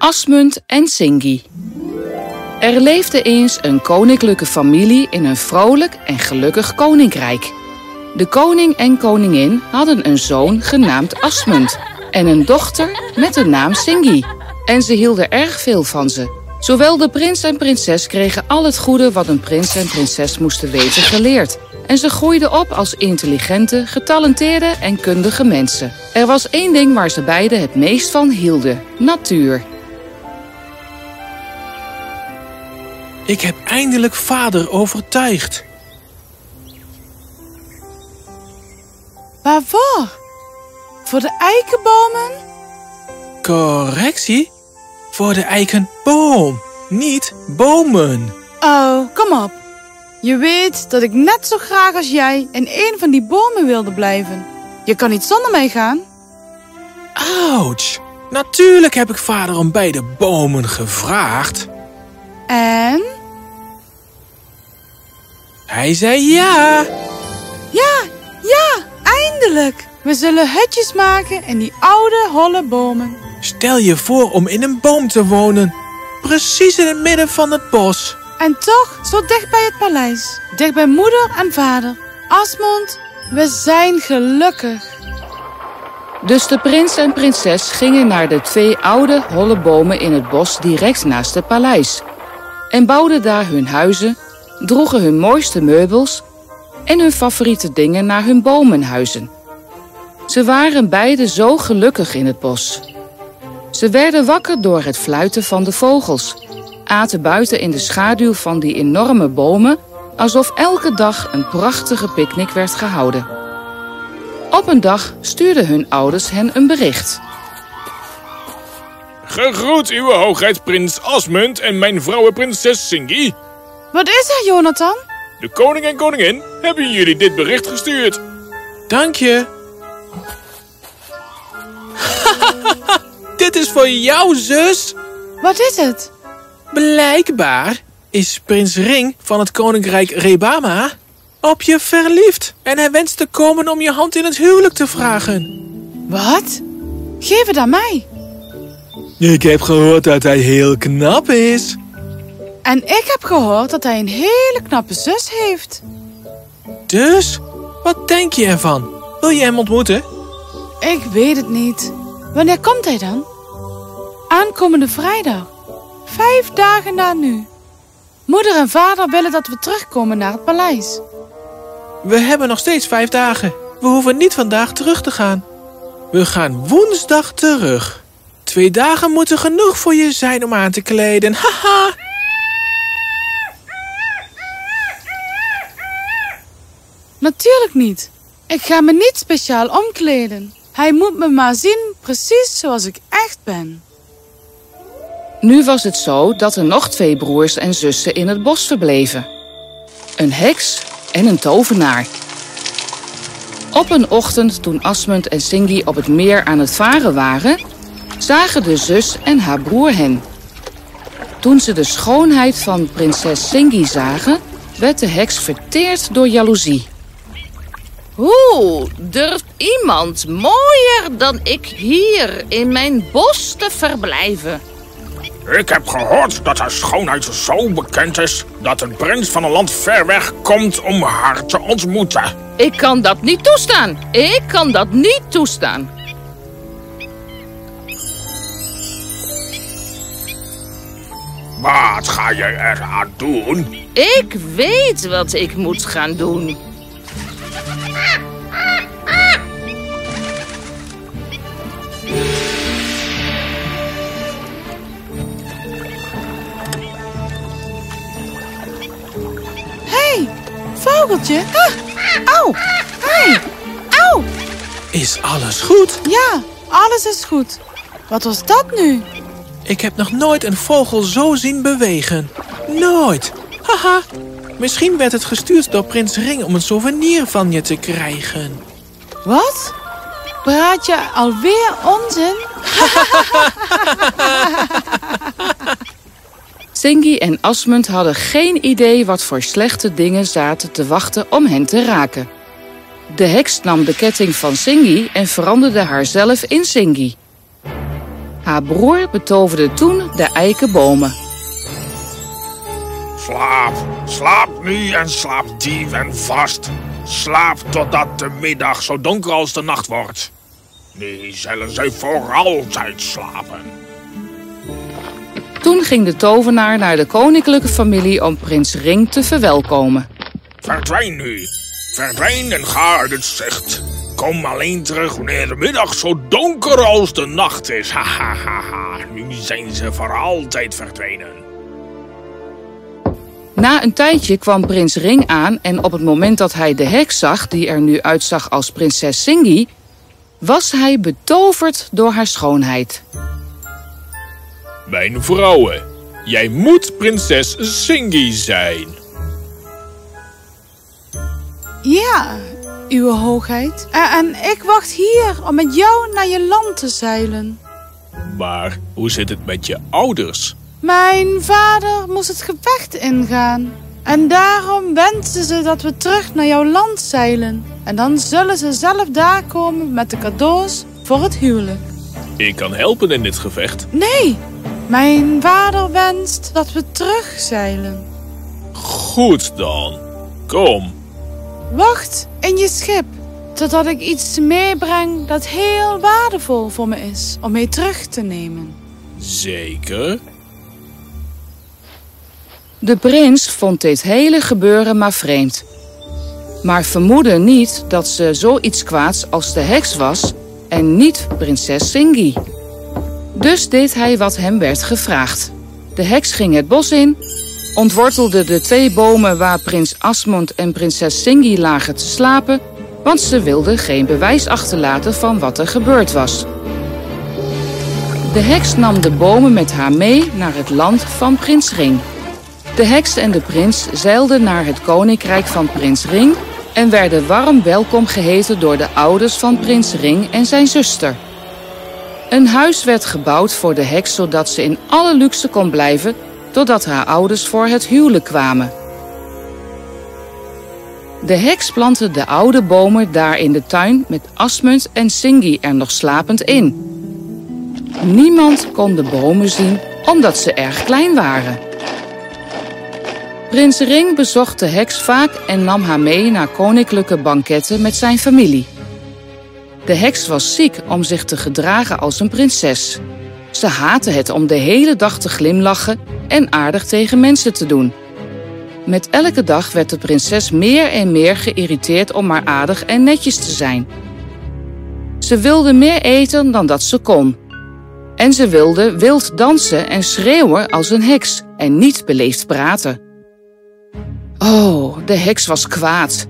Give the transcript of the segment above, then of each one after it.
Asmund en Singi. Er leefde eens een koninklijke familie in een vrolijk en gelukkig koninkrijk. De koning en koningin hadden een zoon genaamd Asmund en een dochter met de naam Singi. En ze hielden erg veel van ze. Zowel de prins en prinses kregen al het goede wat een prins en prinses moesten weten geleerd. En ze groeiden op als intelligente, getalenteerde en kundige mensen. Er was één ding waar ze beiden het meest van hielden: natuur. Ik heb eindelijk vader overtuigd. Waarvoor? Voor de eikenbomen? Correctie? Voor de eikenboom, niet bomen. Oh, kom op. Je weet dat ik net zo graag als jij in een van die bomen wilde blijven. Je kan niet zonder mij gaan. Ouch. Natuurlijk heb ik vader om beide bomen gevraagd. En? Hij zei ja. Ja, ja, eindelijk. We zullen hutjes maken in die oude, holle bomen. Stel je voor om in een boom te wonen. Precies in het midden van het bos. En toch zo dicht bij het paleis. Dicht bij moeder en vader. Asmund, we zijn gelukkig. Dus de prins en prinses gingen naar de twee oude, holle bomen in het bos direct naast het paleis. En bouwden daar hun huizen, droegen hun mooiste meubels en hun favoriete dingen naar hun bomenhuizen. Ze waren beiden zo gelukkig in het bos. Ze werden wakker door het fluiten van de vogels, aten buiten in de schaduw van die enorme bomen, alsof elke dag een prachtige picknick werd gehouden. Op een dag stuurden hun ouders hen een bericht. Gegroet uw hoogheid prins Asmund en mijn vrouw prinses Singi. Wat is er, Jonathan? De koning en koningin hebben jullie dit bericht gestuurd. Dank je. Dit is voor jou, zus. Wat is het? Blijkbaar is prins Ring van het koninkrijk Rebama op je verliefd. En hij wenst te komen om je hand in het huwelijk te vragen. Wat? Geef het aan mij. Ik heb gehoord dat hij heel knap is. En ik heb gehoord dat hij een hele knappe zus heeft. Dus, wat denk je ervan? Wil je hem ontmoeten? Ik weet het niet. Wanneer komt hij dan? Aankomende vrijdag. Vijf dagen na nu. Moeder en vader willen dat we terugkomen naar het paleis. We hebben nog steeds vijf dagen. We hoeven niet vandaag terug te gaan. We gaan woensdag terug. Twee dagen moeten genoeg voor je zijn om aan te kleden. Haha! Natuurlijk niet. Ik ga me niet speciaal omkleden. Hij moet me maar zien precies zoals ik echt ben. Nu was het zo dat er nog twee broers en zussen in het bos verbleven. Een heks en een tovenaar. Op een ochtend toen Asmund en Singi op het meer aan het varen waren, zagen de zus en haar broer hen. Toen ze de schoonheid van prinses Singi zagen, werd de heks verteerd door jaloezie. Hoe durft iemand mooier dan ik hier in mijn bos te verblijven? Ik heb gehoord dat haar schoonheid zo bekend is dat een prins van een land ver weg komt om haar te ontmoeten. Ik kan dat niet toestaan. Ik kan dat niet toestaan. Wat ga je eraan doen? Ik weet wat ik moet gaan doen. Hé, hey, vogeltje. Ah, au. Hey, au. Is alles goed? Ja, alles is goed. Wat was dat nu? Ik heb nog nooit een vogel zo zien bewegen. Nooit. Haha. Misschien werd het gestuurd door prins Ring om een souvenir van je te krijgen. Wat? Praat je alweer onzin? Singi en Asmund hadden geen idee wat voor slechte dingen zaten te wachten om hen te raken. De heks nam de ketting van Singi en veranderde haarzelf in Singi. Haar broer betoverde toen de eikenbomen. Slaap, slaap nu en slaap diep en vast. Slaap totdat de middag zo donker als de nacht wordt. Nu zullen zij voor altijd slapen. Toen ging de tovenaar naar de koninklijke familie om prins Ring te verwelkomen. Verdwijn nu. Verdwijn en ga uit het zicht. Kom alleen terug wanneer de middag zo donker als de nacht is. Ha, ha, ha, ha. Nu zijn ze voor altijd verdwenen. Na een tijdje kwam prins Ring aan en op het moment dat hij de heks zag, die er nu uitzag als prinses Singi, was hij betoverd door haar schoonheid. Mijn vrouwen, jij moet prinses Singi zijn. Ja, uw hoogheid. En, en ik wacht hier om met jou naar je land te zeilen. Maar hoe zit het met je ouders? Mijn vader moest het gevecht ingaan. En daarom wensen ze dat we terug naar jouw land zeilen. En dan zullen ze zelf daar komen met de cadeaus voor het huwelijk. Ik kan helpen in dit gevecht. Nee, mijn vader wenst dat we terugzeilen. Goed dan. Kom. Wacht in je schip, totdat ik iets meebreng dat heel waardevol voor me is om mee terug te nemen. Zeker? De prins vond dit hele gebeuren maar vreemd. Maar vermoedde niet dat ze zoiets kwaads als de heks was en niet prinses Singi. Dus deed hij wat hem werd gevraagd. De heks ging het bos in, ontwortelde de twee bomen waar prins Asmund en prinses Singi lagen te slapen, want ze wilde geen bewijs achterlaten van wat er gebeurd was. De heks nam de bomen met haar mee naar het land van prins Ring. De heks en de prins zeilden naar het koninkrijk van prins Ring en werden warm welkom geheten door de ouders van prins Ring en zijn zuster. Een huis werd gebouwd voor de heks zodat ze in alle luxe kon blijven totdat haar ouders voor het huwelijk kwamen. De heks plantte de oude bomen daar in de tuin met Asmund en Singi er nog slapend in. Niemand kon de bomen zien omdat ze erg klein waren. Prins Ring bezocht de heks vaak en nam haar mee naar koninklijke banketten met zijn familie. De heks was ziek om zich te gedragen als een prinses. Ze haatte het om de hele dag te glimlachen en aardig tegen mensen te doen. Met elke dag werd de prinses meer en meer geïrriteerd om maar aardig en netjes te zijn. Ze wilde meer eten dan dat ze kon. En ze wilde wild dansen en schreeuwen als een heks en niet beleefd praten. Oh, de heks was kwaad.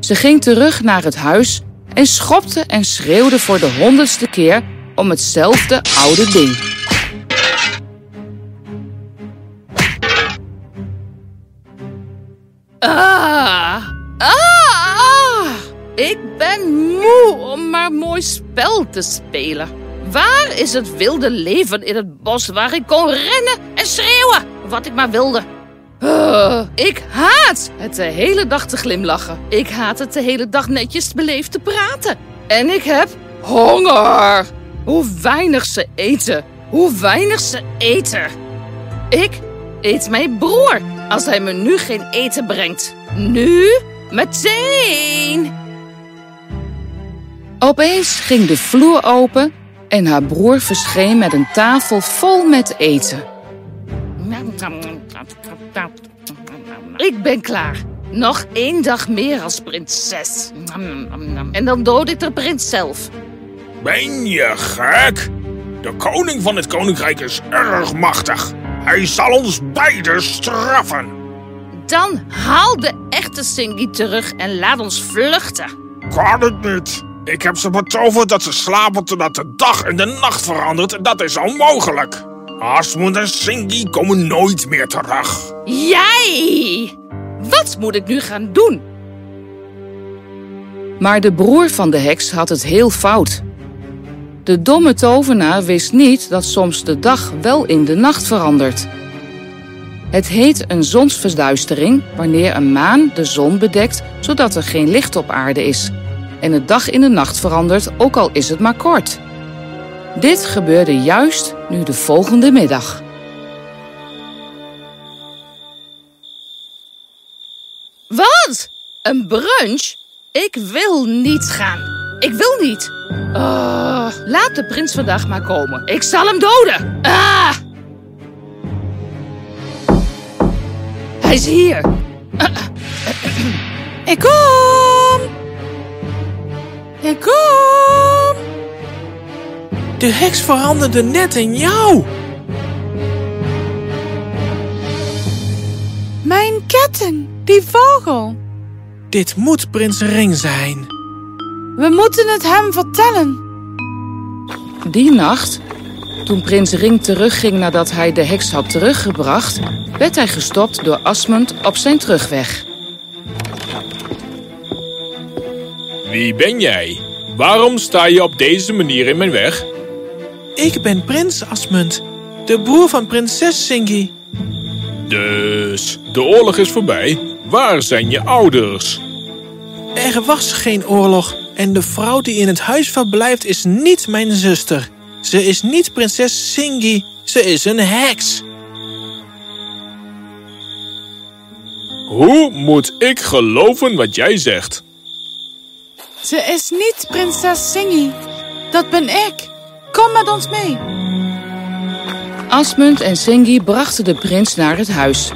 Ze ging terug naar het huis en schopte en schreeuwde voor de honderdste keer om hetzelfde oude ding. Ah, ah, ik ben moe om maar mooi spel te spelen. Waar is het wilde leven in het bos waar ik kon rennen en schreeuwen wat ik maar wilde? Ah, ik haat het de hele dag te glimlachen. Ik haat het de hele dag netjes beleefd te praten. En ik heb honger. Hoe weinig ze eten. Hoe weinig ze eten. Ik eet mijn broer als hij me nu geen eten brengt. Nu? Meteen! Opeens ging de vloer open en haar broer verscheen met een tafel vol met eten. Ik ben klaar. Nog één dag meer als prinses. En dan dood ik de prins zelf. Ben je gek? De koning van het koninkrijk is erg machtig. Hij zal ons beiden straffen. Dan haal de echte Singi terug en laat ons vluchten. Kan het niet. Ik heb ze betoverd dat ze slapen totdat de dag en de nacht verandert. Dat is onmogelijk. Asmund en Singi komen nooit meer terug. Jij! Wat moet ik nu gaan doen? Maar de broer van de heks had het heel fout. De domme tovenaar wist niet dat soms de dag wel in de nacht verandert. Het heet een zonsverduistering wanneer een maan de zon bedekt zodat er geen licht op aarde is. En de dag in de nacht verandert, ook al is het maar kort. Dit gebeurde juist nu de volgende middag. Wat? Een brunch? Ik wil niet gaan. Ik wil niet. Oh, laat de prins vandaag maar komen. Ik zal hem doden. Ah! Hij is hier. Ik kom! Ik kom! De heks veranderde net in jou. Mijn ketting, die vogel. Dit moet prins Ring zijn. We moeten het hem vertellen. Die nacht, toen prins Ring terugging nadat hij de heks had teruggebracht, werd hij gestopt door Asmund op zijn terugweg. Wie ben jij? Waarom sta je op deze manier in mijn weg? Ik ben prins Asmund, de broer van prinses Singi. Dus, de oorlog is voorbij. Waar zijn je ouders? Er was geen oorlog en de vrouw die in het huis verblijft is niet mijn zuster. Ze is niet prinses Singi, ze is een heks. Hoe moet ik geloven wat jij zegt? Ze is niet prinses Singi. Dat ben ik. Kom met ons mee. Asmund en Singi brachten de prins naar het huis.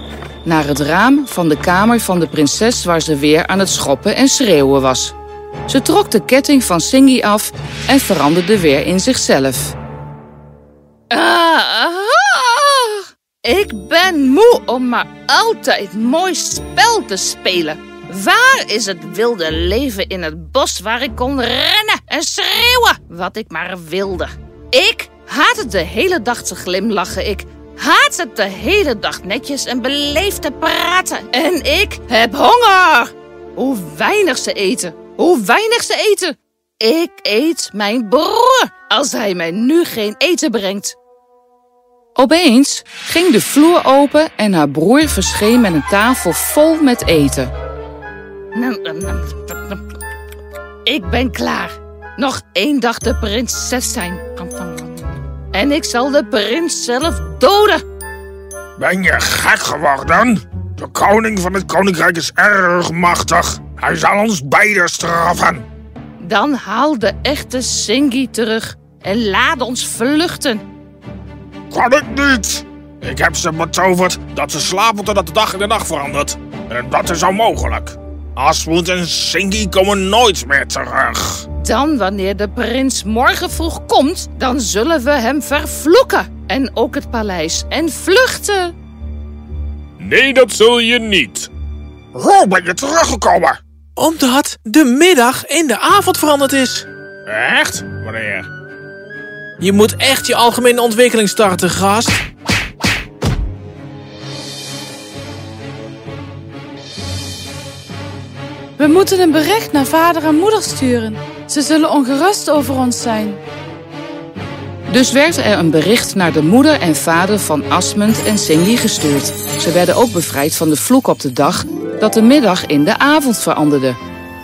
Naar het raam van de kamer van de prinses waar ze weer aan het schoppen en schreeuwen was. Ze trok de ketting van Singi af en veranderde weer in zichzelf. Ah, ik ben moe om maar altijd mooi spel te spelen. Waar is het wilde leven in het bos waar ik kon rennen en schreeuwen wat ik maar wilde? Ik haat het de hele dag te glimlachen. Ik haat het de hele dag netjes en beleefd te praten. En ik heb honger. Hoe weinig ze eten. Hoe weinig ze eten. Ik eet mijn broer als hij mij nu geen eten brengt. Opeens ging de vloer open en haar broer verscheen met een tafel vol met eten. Ik ben klaar. Nog één dag de prinses zijn. En ik zal de prins zelf doden. Ben je gek geworden? De koning van het koninkrijk is erg machtig. Hij zal ons beiden straffen. Dan haal de echte Singi terug en laat ons vluchten. Kan ik niet. Ik heb ze betoverd dat ze slapen totdat de dag in de nacht verandert. En dat is onmogelijk. Asmund en Singi komen nooit meer terug. Dan, wanneer de prins morgen vroeg komt, dan zullen we hem vervloeken. En ook het paleis en vluchten. Nee, dat zul je niet. Hoe ben je teruggekomen? Omdat de middag in de avond veranderd is. Echt? Wanneer? Je moet echt je algemene ontwikkeling starten, gast. We moeten een bericht naar vader en moeder sturen. Ze zullen ongerust over ons zijn. Dus werd er een bericht naar de moeder en vader van Asmund en Singi gestuurd. Ze werden ook bevrijd van de vloek op de dag dat de middag in de avond veranderde.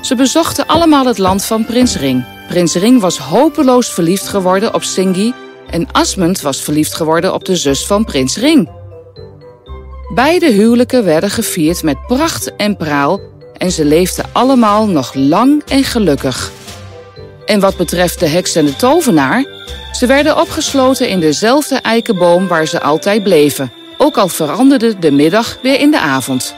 Ze bezochten allemaal het land van Prins Ring. Prins Ring was hopeloos verliefd geworden op Singi en Asmund was verliefd geworden op de zus van Prins Ring. Beide huwelijken werden gevierd met pracht en praal en ze leefden allemaal nog lang en gelukkig. En wat betreft de heks en de tovenaar, ze werden opgesloten in dezelfde eikenboom waar ze altijd bleven, ook al veranderde de middag weer in de avond.